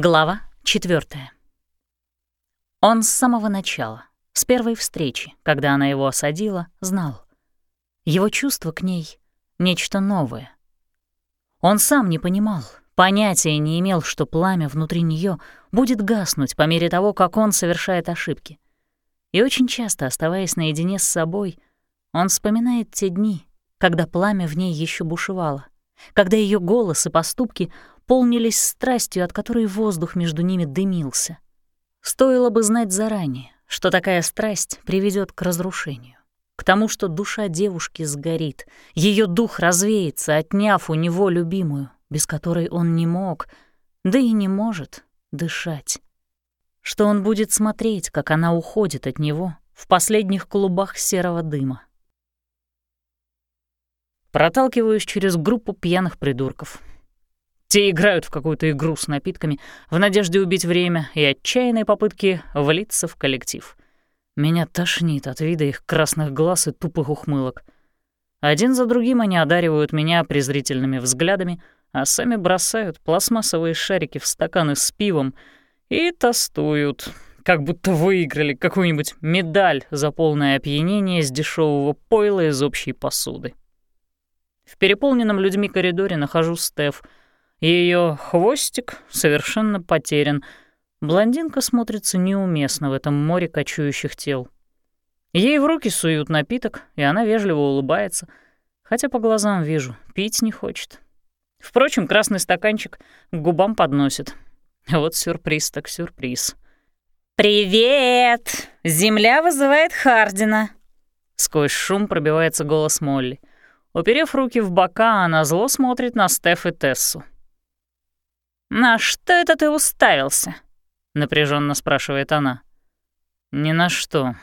Глава четвертая. Он с самого начала, с первой встречи, когда она его осадила, знал. Его чувство к ней — нечто новое. Он сам не понимал, понятия не имел, что пламя внутри нее будет гаснуть по мере того, как он совершает ошибки. И очень часто, оставаясь наедине с собой, он вспоминает те дни, когда пламя в ней еще бушевало, когда ее голос и поступки полнились страстью, от которой воздух между ними дымился. Стоило бы знать заранее, что такая страсть приведет к разрушению, к тому, что душа девушки сгорит, ее дух развеется, отняв у него любимую, без которой он не мог, да и не может дышать. Что он будет смотреть, как она уходит от него в последних клубах серого дыма. Проталкиваюсь через группу пьяных придурков — те играют в какую-то игру с напитками в надежде убить время и отчаянной попытки влиться в коллектив. Меня тошнит от вида их красных глаз и тупых ухмылок. Один за другим они одаривают меня презрительными взглядами, а сами бросают пластмассовые шарики в стаканы с пивом и тостуют, как будто выиграли какую-нибудь медаль за полное опьянение с дешевого пойла из общей посуды. В переполненном людьми коридоре нахожу Стеф — ее хвостик совершенно потерян. Блондинка смотрится неуместно в этом море кочующих тел. Ей в руки суют напиток, и она вежливо улыбается, хотя по глазам вижу, пить не хочет. Впрочем, красный стаканчик к губам подносит. Вот сюрприз так сюрприз. «Привет! Земля вызывает Хардина!» Сквозь шум пробивается голос Молли. Уперев руки в бока, она зло смотрит на Стеф и Тессу. «На что это ты уставился?» — напряженно спрашивает она. «Ни на что.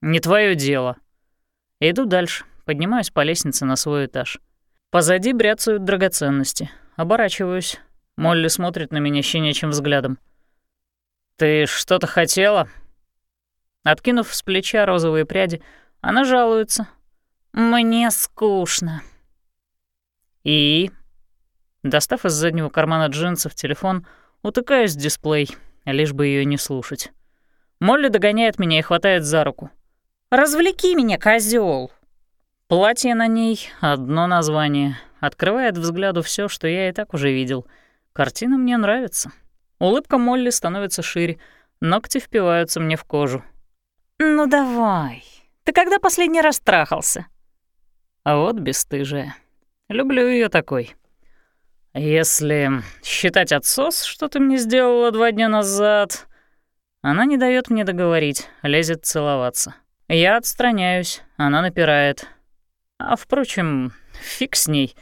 Не твое дело». Иду дальше, поднимаюсь по лестнице на свой этаж. Позади бряцают драгоценности. Оборачиваюсь. Молли смотрит на меня щенячьим взглядом. «Ты что-то хотела?» Откинув с плеча розовые пряди, она жалуется. «Мне скучно». «И?» Достав из заднего кармана джинсов телефон, утыкаюсь в дисплей, лишь бы ее не слушать. Молли догоняет меня и хватает за руку. «Развлеки меня, козел! Платье на ней — одно название. Открывает взгляду все, что я и так уже видел. Картина мне нравится. Улыбка Молли становится шире, ногти впиваются мне в кожу. «Ну давай, ты когда последний раз трахался?» А вот бесстыжая. Люблю ее такой. «Если считать отсос, что ты мне сделала два дня назад...» Она не дает мне договорить, лезет целоваться. Я отстраняюсь, она напирает. А, впрочем, фиг с ней.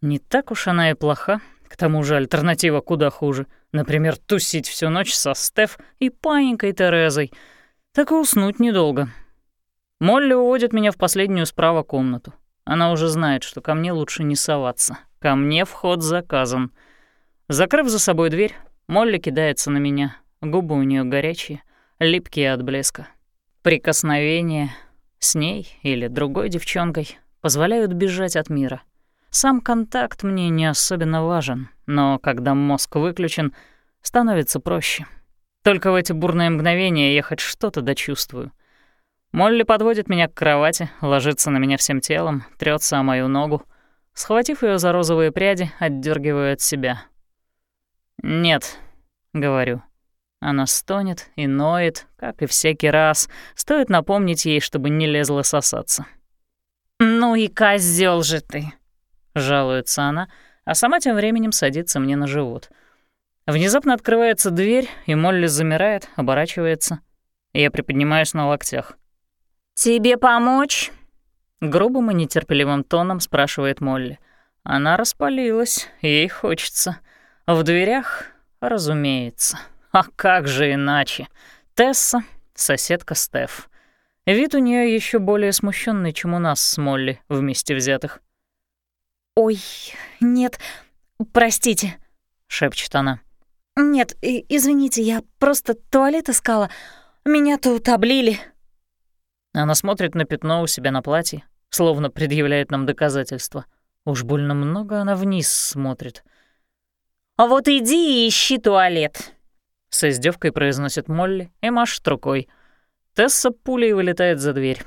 Не так уж она и плоха. К тому же альтернатива куда хуже. Например, тусить всю ночь со Стеф и паинькой Терезой. Так и уснуть недолго. Молли уводит меня в последнюю справа комнату. Она уже знает, что ко мне лучше не соваться. Ко мне вход заказан. Закрыв за собой дверь, Молли кидается на меня. Губы у нее горячие, липкие от блеска. Прикосновения с ней или другой девчонкой позволяют бежать от мира. Сам контакт мне не особенно важен, но когда мозг выключен, становится проще. Только в эти бурные мгновения я хоть что-то дочувствую. Молли подводит меня к кровати, ложится на меня всем телом, трется о мою ногу — Схватив ее за розовые пряди, отдергиваю от себя. «Нет», — говорю. Она стонет и ноет, как и всякий раз. Стоит напомнить ей, чтобы не лезла сосаться. «Ну и козел же ты!» — жалуется она, а сама тем временем садится мне на живот. Внезапно открывается дверь, и Молли замирает, оборачивается. Я приподнимаюсь на локтях. «Тебе помочь?» Грубым и нетерпеливым тоном спрашивает Молли. Она распалилась, ей хочется. В дверях, разумеется. А как же иначе? Тесса, соседка Стеф. Вид у нее еще более смущенный, чем у нас с Молли вместе взятых. «Ой, нет, простите», — шепчет она. «Нет, извините, я просто туалет искала. Меня тут облили». Она смотрит на пятно у себя на платье, словно предъявляет нам доказательства. Уж больно много она вниз смотрит. «А вот иди и ищи туалет. С издевкой произносит Молли и машет рукой. Тесса пулей вылетает за дверь.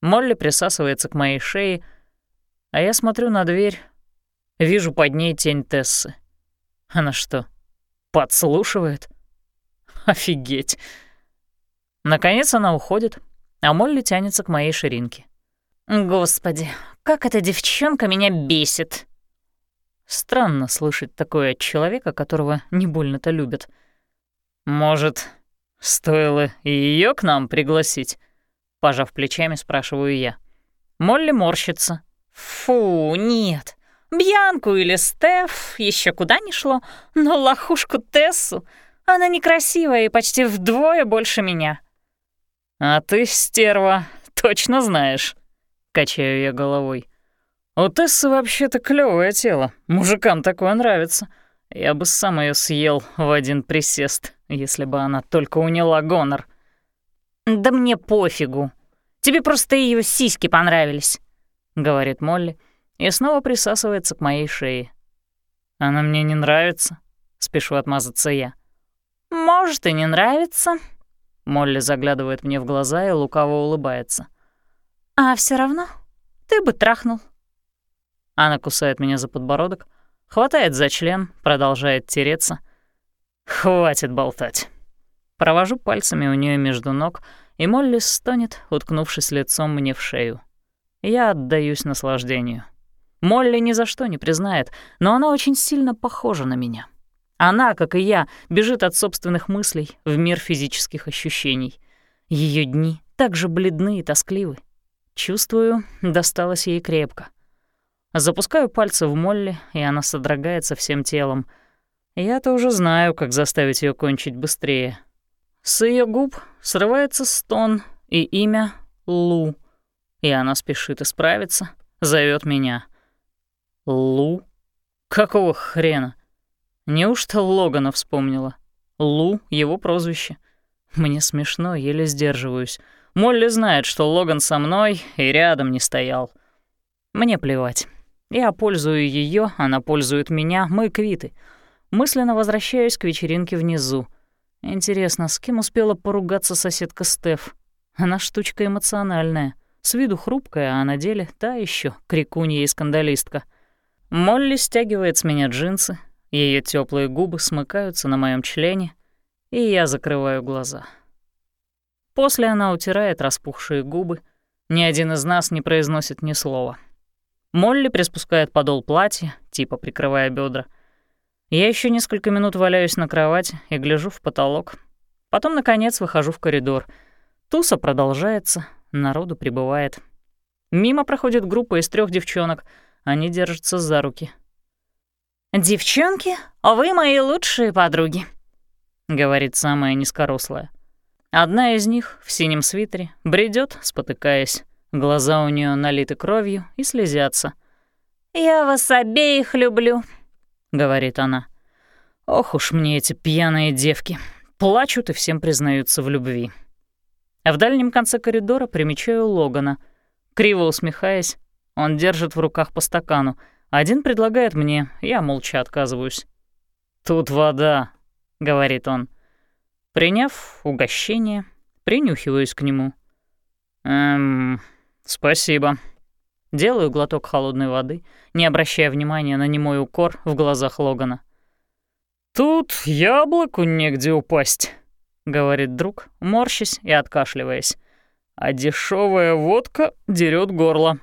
Молли присасывается к моей шее, а я смотрю на дверь, вижу под ней тень Тессы. Она что, подслушивает? Офигеть. Наконец она уходит, а Молли тянется к моей ширинке. «Господи, как эта девчонка меня бесит!» Странно слышать такое от человека, которого не больно-то любят. «Может, стоило и ее к нам пригласить?» Пожав плечами, спрашиваю я. Молли морщится. «Фу, нет. Бьянку или Стеф еще куда ни шло, но лохушку Тессу, она некрасивая и почти вдвое больше меня». «А ты, стерва, точно знаешь», — качаю я головой. «У Тессы вообще-то клёвое тело, мужикам такое нравится. Я бы сам ее съел в один присест, если бы она только уняла гонор». «Да мне пофигу. Тебе просто ее сиськи понравились», — говорит Молли и снова присасывается к моей шее. «Она мне не нравится», — спешу отмазаться я. «Может, и не нравится», Молли заглядывает мне в глаза и лукаво улыбается. «А все равно ты бы трахнул». Она кусает меня за подбородок, хватает за член, продолжает тереться. «Хватит болтать». Провожу пальцами у нее между ног, и Молли стонет, уткнувшись лицом мне в шею. Я отдаюсь наслаждению. Молли ни за что не признает, но она очень сильно похожа на меня. Она, как и я, бежит от собственных мыслей в мир физических ощущений. Ее дни так же бледны и тоскливы. Чувствую, досталось ей крепко. Запускаю пальцы в Молли, и она содрогается всем телом. Я-то уже знаю, как заставить ее кончить быстрее. С ее губ срывается стон и имя Лу, и она спешит исправиться, зовет меня. Лу? Какого хрена? Неужто Логана вспомнила? Лу — его прозвище. Мне смешно, еле сдерживаюсь. Молли знает, что Логан со мной и рядом не стоял. Мне плевать. Я пользую ее, она пользует меня, мы квиты. Мысленно возвращаюсь к вечеринке внизу. Интересно, с кем успела поругаться соседка Стеф? Она штучка эмоциональная. С виду хрупкая, а на деле та еще крикунья и скандалистка. Молли стягивает с меня джинсы, ее теплые губы смыкаются на моем члене, и я закрываю глаза. После она утирает распухшие губы, ни один из нас не произносит ни слова. Молли приспускает подол платья, типа прикрывая бедра. Я еще несколько минут валяюсь на кровати и гляжу в потолок. Потом, наконец, выхожу в коридор. Туса продолжается, народу прибывает. Мимо проходит группа из трех девчонок. Они держатся за руки — «Девчонки, вы мои лучшие подруги», — говорит самая низкорослая. Одна из них в синем свитере бредет, спотыкаясь. Глаза у нее налиты кровью и слезятся. «Я вас обеих люблю», — говорит она. «Ох уж мне эти пьяные девки. Плачут и всем признаются в любви». А в дальнем конце коридора примечаю Логана. Криво усмехаясь, он держит в руках по стакану — один предлагает мне, я молча отказываюсь. «Тут вода», — говорит он. Приняв угощение, принюхиваюсь к нему. «Эм, спасибо». Делаю глоток холодной воды, не обращая внимания на немой укор в глазах Логана. «Тут яблоку негде упасть», — говорит друг, морщась и откашливаясь. «А дешевая водка дерет горло».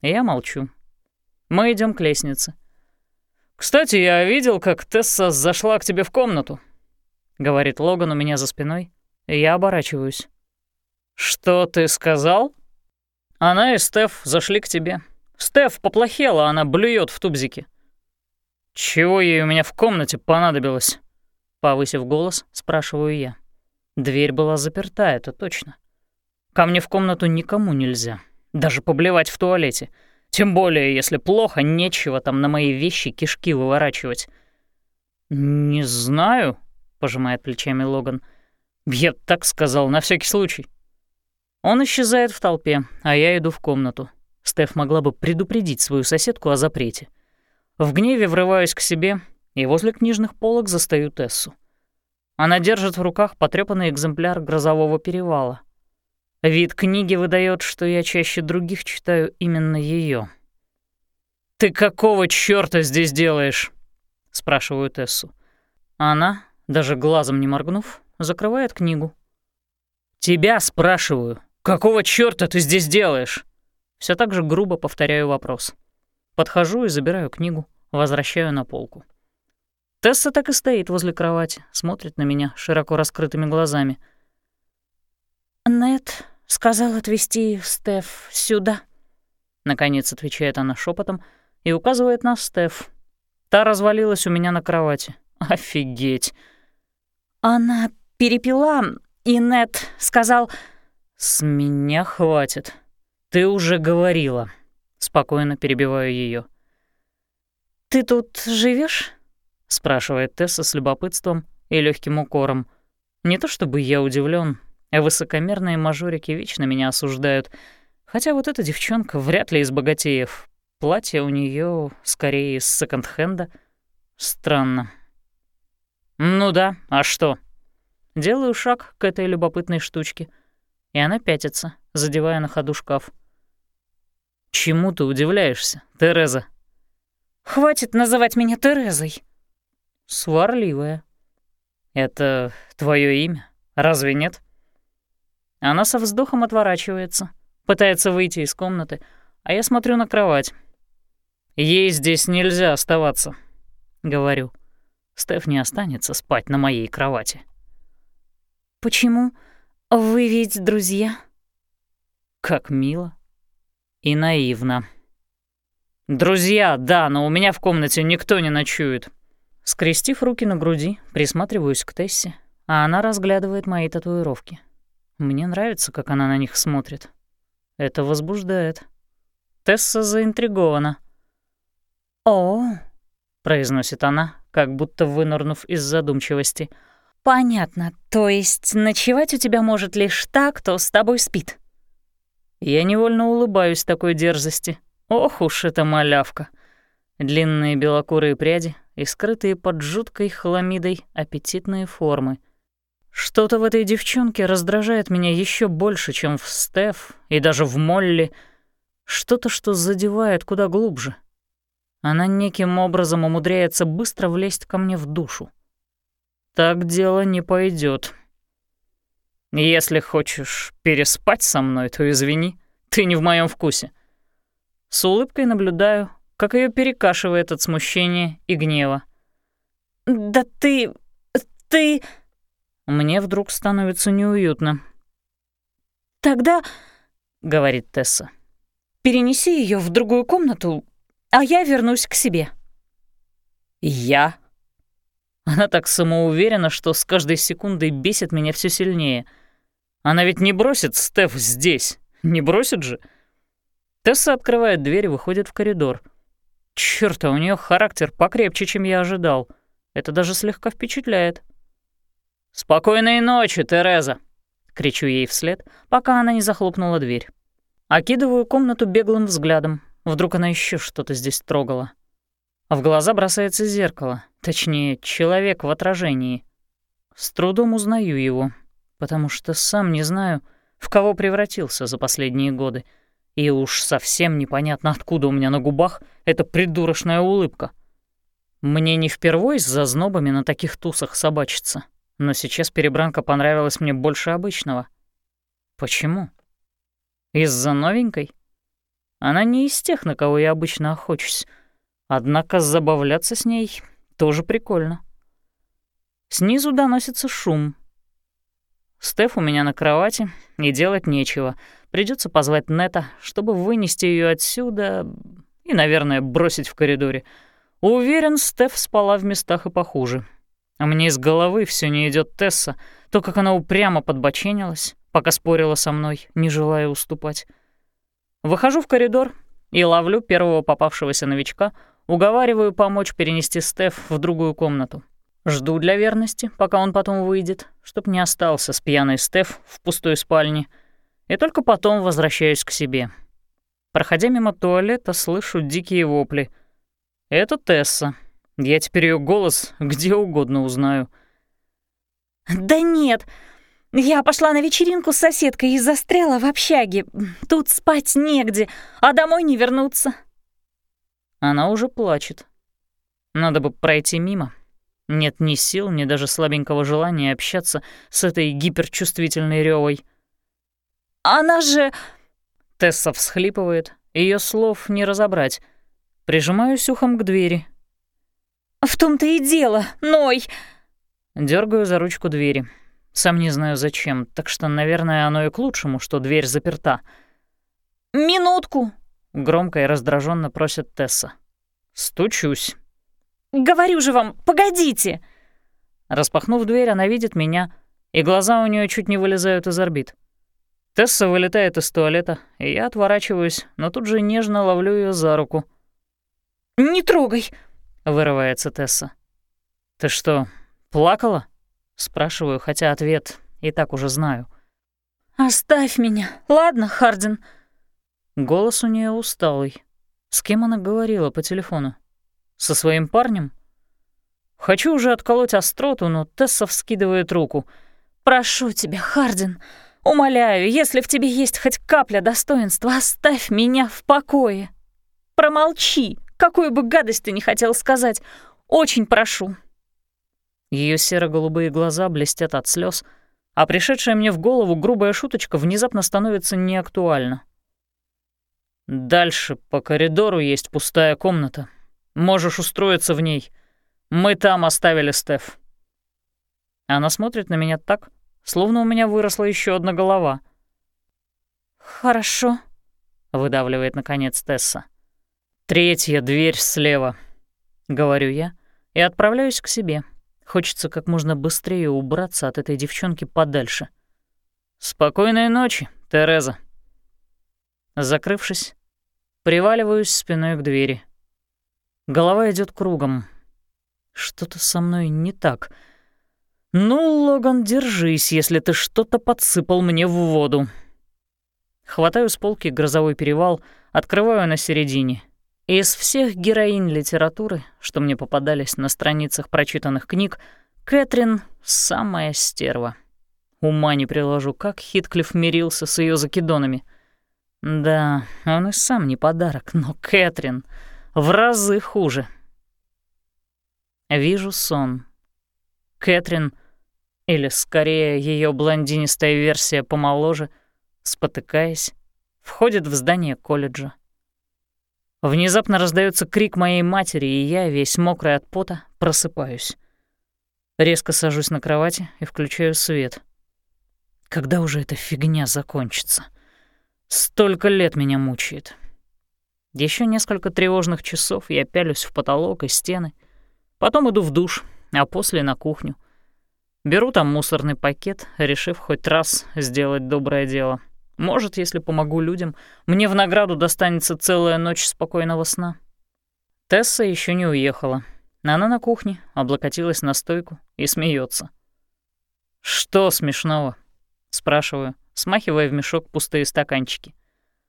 Я молчу. Мы идем к лестнице. «Кстати, я видел, как Тесса зашла к тебе в комнату», — говорит Логан у меня за спиной, и я оборачиваюсь. «Что ты сказал?» «Она и Стеф зашли к тебе. Стеф поплохела, она блюет в тубзике». «Чего ей у меня в комнате понадобилось?» Повысив голос, спрашиваю я. Дверь была заперта, это точно. Ко мне в комнату никому нельзя, даже поблевать в туалете — тем более, если плохо, нечего там на мои вещи кишки выворачивать. «Не знаю», — пожимает плечами Логан. «Я так сказал, на всякий случай». Он исчезает в толпе, а я иду в комнату. Стеф могла бы предупредить свою соседку о запрете. В гневе врываюсь к себе и возле книжных полок застаю Тессу. Она держит в руках потрёпанный экземпляр «Грозового перевала». Вид книги выдает, что я чаще других читаю именно ее. «Ты какого чёрта здесь делаешь?» — спрашиваю Тессу. Она, даже глазом не моргнув, закрывает книгу. «Тебя спрашиваю, какого чёрта ты здесь делаешь?» Все так же грубо повторяю вопрос. Подхожу и забираю книгу, возвращаю на полку. Тесса так и стоит возле кровати, смотрит на меня широко раскрытыми глазами. «Нет сказал отвезти Стеф сюда», — наконец отвечает она шепотом и указывает на Стеф. Та развалилась у меня на кровати. Офигеть. «Она перепила, и Нет сказал...» «С меня хватит. Ты уже говорила». Спокойно перебиваю ее. «Ты тут живешь? — спрашивает Тесса с любопытством и легким укором. Не то чтобы я удивлен, а высокомерные мажорики вечно меня осуждают. Хотя вот эта девчонка вряд ли из богатеев. Платье у нее скорее из секонд-хенда. Странно. Ну да, а что? Делаю шаг к этой любопытной штучке, и она пятится, задевая на ходу шкаф. «Чему ты удивляешься, Тереза?» «Хватит называть меня Терезой!» сварливая. Это твое имя? Разве нет? Она со вздохом отворачивается, пытается выйти из комнаты, а я смотрю на кровать. Ей здесь нельзя оставаться, говорю. Стеф не останется спать на моей кровати. Почему? Вы ведь друзья? Как мило и наивно. Друзья, да, но у меня в комнате никто не ночует. Скрестив руки на груди, присматриваюсь к Тессе, а она разглядывает мои татуировки. Мне нравится, как она на них смотрит. Это возбуждает. Тесса заинтригована. «О!» — произносит она, как будто вынырнув из задумчивости. «Понятно. То есть ночевать у тебя может лишь та, кто с тобой спит?» Я невольно улыбаюсь такой дерзости. Ох уж эта малявка. Длинные белокурые пряди и скрытые под жуткой хламидой аппетитные формы. Что-то в этой девчонке раздражает меня еще больше, чем в Стеф и даже в Молли. Что-то, что задевает куда глубже. Она неким образом умудряется быстро влезть ко мне в душу. Так дело не пойдет. Если хочешь переспать со мной, то извини, ты не в моем вкусе. С улыбкой наблюдаю, как ее перекашивает от смущения и гнева. «Да ты... ты...» Мне вдруг становится неуютно. «Тогда...» — говорит Тесса. «Перенеси ее в другую комнату, а я вернусь к себе». «Я?» Она так самоуверена, что с каждой секундой бесит меня все сильнее. Она ведь не бросит Стеф здесь. Не бросит же? Тесса открывает дверь и выходит в коридор. Чёрт, а у нее характер покрепче, чем я ожидал. Это даже слегка впечатляет. «Спокойной ночи, Тереза!» — кричу ей вслед, пока она не захлопнула дверь. Окидываю комнату беглым взглядом. Вдруг она еще что-то здесь трогала. В глаза бросается зеркало, точнее, человек в отражении. С трудом узнаю его, потому что сам не знаю, в кого превратился за последние годы — и уж совсем непонятно, откуда у меня на губах эта придурочная улыбка. Мне не впервой с зазнобами на таких тусах собачиться, но сейчас перебранка понравилась мне больше обычного. Почему? Из-за новенькой? Она не из тех, на кого я обычно охочусь. Однако забавляться с ней тоже прикольно. Снизу доносится шум. Стеф у меня на кровати, и делать нечего — Придется позвать Нета, чтобы вынести ее отсюда и, наверное, бросить в коридоре. Уверен, Стеф спала в местах и похуже. А мне из головы все не идет Тесса, то, как она упрямо подбоченилась, пока спорила со мной, не желая уступать. Выхожу в коридор и ловлю первого попавшегося новичка, уговариваю помочь перенести Стеф в другую комнату. Жду для верности, пока он потом выйдет, чтоб не остался с пьяной Стеф в пустой спальне — и только потом возвращаюсь к себе. Проходя мимо туалета, слышу дикие вопли. Это Тесса. Я теперь ее голос где угодно узнаю. «Да нет, я пошла на вечеринку с соседкой и застряла в общаге. Тут спать негде, а домой не вернуться». Она уже плачет. Надо бы пройти мимо. Нет ни сил, ни даже слабенького желания общаться с этой гиперчувствительной рёвой. «Она же...» Тесса всхлипывает, ее слов не разобрать. Прижимаюсь ухом к двери. «В том-то и дело, Ной!» Дергаю за ручку двери. Сам не знаю зачем, так что, наверное, оно и к лучшему, что дверь заперта. «Минутку!» — громко и раздраженно просит Тесса. Стучусь. «Говорю же вам, погодите!» Распахнув дверь, она видит меня, и глаза у нее чуть не вылезают из орбит. Тесса вылетает из туалета, и я отворачиваюсь, но тут же нежно ловлю ее за руку. «Не трогай!» — вырывается Тесса. «Ты что, плакала?» — спрашиваю, хотя ответ и так уже знаю. «Оставь меня, ладно, Хардин?» Голос у нее усталый. С кем она говорила по телефону? Со своим парнем? Хочу уже отколоть остроту, но Тесса вскидывает руку. «Прошу тебя, Хардин, умоляю, если в тебе есть хоть капля достоинства, оставь меня в покое. Промолчи, какую бы гадость ты ни хотел сказать. Очень прошу». Ее серо-голубые глаза блестят от слез, а пришедшая мне в голову грубая шуточка внезапно становится неактуальна. Дальше по коридору есть пустая комната. Можешь устроиться в ней. Мы там оставили Стеф. Она смотрит на меня так, словно у меня выросла еще одна голова. «Хорошо», — выдавливает наконец Тесса. «Третья дверь слева», — говорю я, и отправляюсь к себе. Хочется как можно быстрее убраться от этой девчонки подальше. «Спокойной ночи, Тереза». Закрывшись, Приваливаюсь спиной к двери. Голова идет кругом. Что-то со мной не так. Ну, Логан, держись, если ты что-то подсыпал мне в воду. Хватаю с полки грозовой перевал, открываю на середине. Из всех героинь литературы, что мне попадались на страницах прочитанных книг, Кэтрин — самая стерва. Ума не приложу, как Хитклифф мирился с ее закидонами — да, он и сам не подарок, но Кэтрин в разы хуже. Вижу сон. Кэтрин, или скорее ее блондинистая версия помоложе, спотыкаясь, входит в здание колледжа. Внезапно раздается крик моей матери, и я, весь мокрый от пота, просыпаюсь. Резко сажусь на кровати и включаю свет. Когда уже эта фигня закончится? — Столько лет меня мучает. Еще несколько тревожных часов я пялюсь в потолок и стены. Потом иду в душ, а после на кухню. Беру там мусорный пакет, решив хоть раз сделать доброе дело. Может, если помогу людям, мне в награду достанется целая ночь спокойного сна. Тесса еще не уехала. Она на кухне, облокотилась на стойку и смеется. «Что смешного?» — спрашиваю смахивая в мешок пустые стаканчики.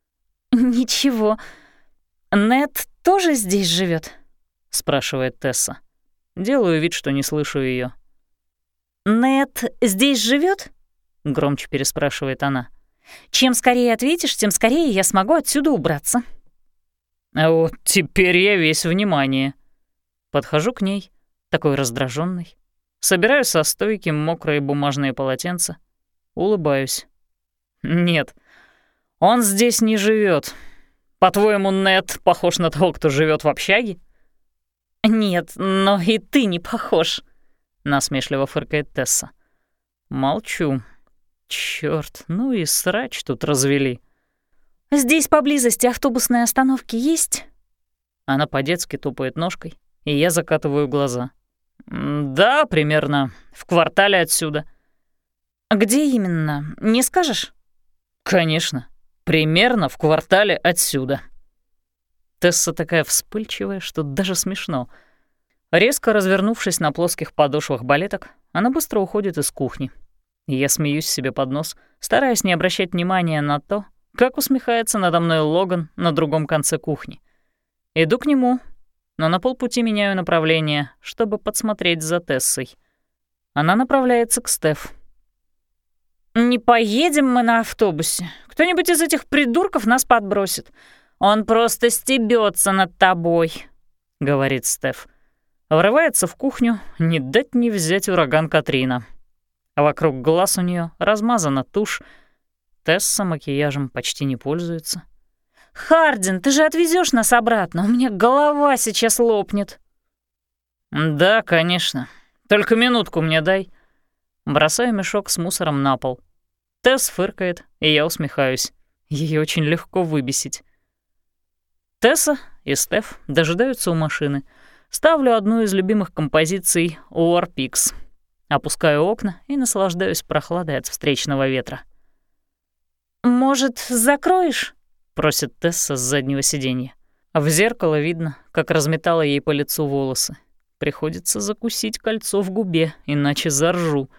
«Ничего. Нет тоже здесь живет? спрашивает Тесса. Делаю вид, что не слышу ее. Нет здесь живет? громче переспрашивает она. «Чем скорее ответишь, тем скорее я смогу отсюда убраться». А вот теперь я весь внимание. Подхожу к ней, такой раздраженный, собираю со стойки мокрые бумажные полотенца, улыбаюсь. «Нет, он здесь не живет. По-твоему, Нет похож на того, кто живет в общаге?» «Нет, но и ты не похож», — насмешливо фыркает Тесса. Молчу. Чёрт, ну и срач тут развели. «Здесь поблизости автобусные остановки есть?» Она по-детски тупает ножкой, и я закатываю глаза. «Да, примерно. В квартале отсюда». «Где именно? Не скажешь?» «Конечно. Примерно в квартале отсюда». Тесса такая вспыльчивая, что даже смешно. Резко развернувшись на плоских подошвах балеток, она быстро уходит из кухни. Я смеюсь себе под нос, стараясь не обращать внимания на то, как усмехается надо мной Логан на другом конце кухни. Иду к нему, но на полпути меняю направление, чтобы подсмотреть за Тессой. Она направляется к Стеф. «Не поедем мы на автобусе. Кто-нибудь из этих придурков нас подбросит. Он просто стебется над тобой», — говорит Стеф. Врывается в кухню, не дать не взять ураган Катрина. А вокруг глаз у нее размазана тушь. Тесса макияжем почти не пользуется. «Хардин, ты же отвезешь нас обратно, у меня голова сейчас лопнет». «Да, конечно. Только минутку мне дай». Бросаю мешок с мусором на пол. Тесс фыркает, и я усмехаюсь. Ей очень легко выбесить. Тесса и Стеф дожидаются у машины. Ставлю одну из любимых композиций War Pigs. Опускаю окна и наслаждаюсь прохладой от встречного ветра. «Может, закроешь?» — просит Тесса с заднего сиденья. В зеркало видно, как разметала ей по лицу волосы. Приходится закусить кольцо в губе, иначе заржу.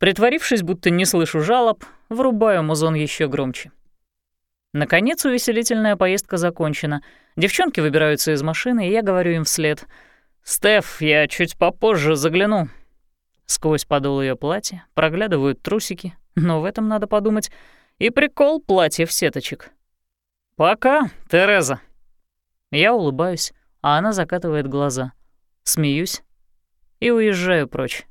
Притворившись, будто не слышу жалоб, врубаю музон еще громче. Наконец увеселительная поездка закончена. Девчонки выбираются из машины, и я говорю им вслед. «Стеф, я чуть попозже загляну». Сквозь подол ее платья проглядывают трусики, но в этом надо подумать. И прикол платья в сеточек. «Пока, Тереза». Я улыбаюсь, а она закатывает глаза. Смеюсь и уезжаю прочь.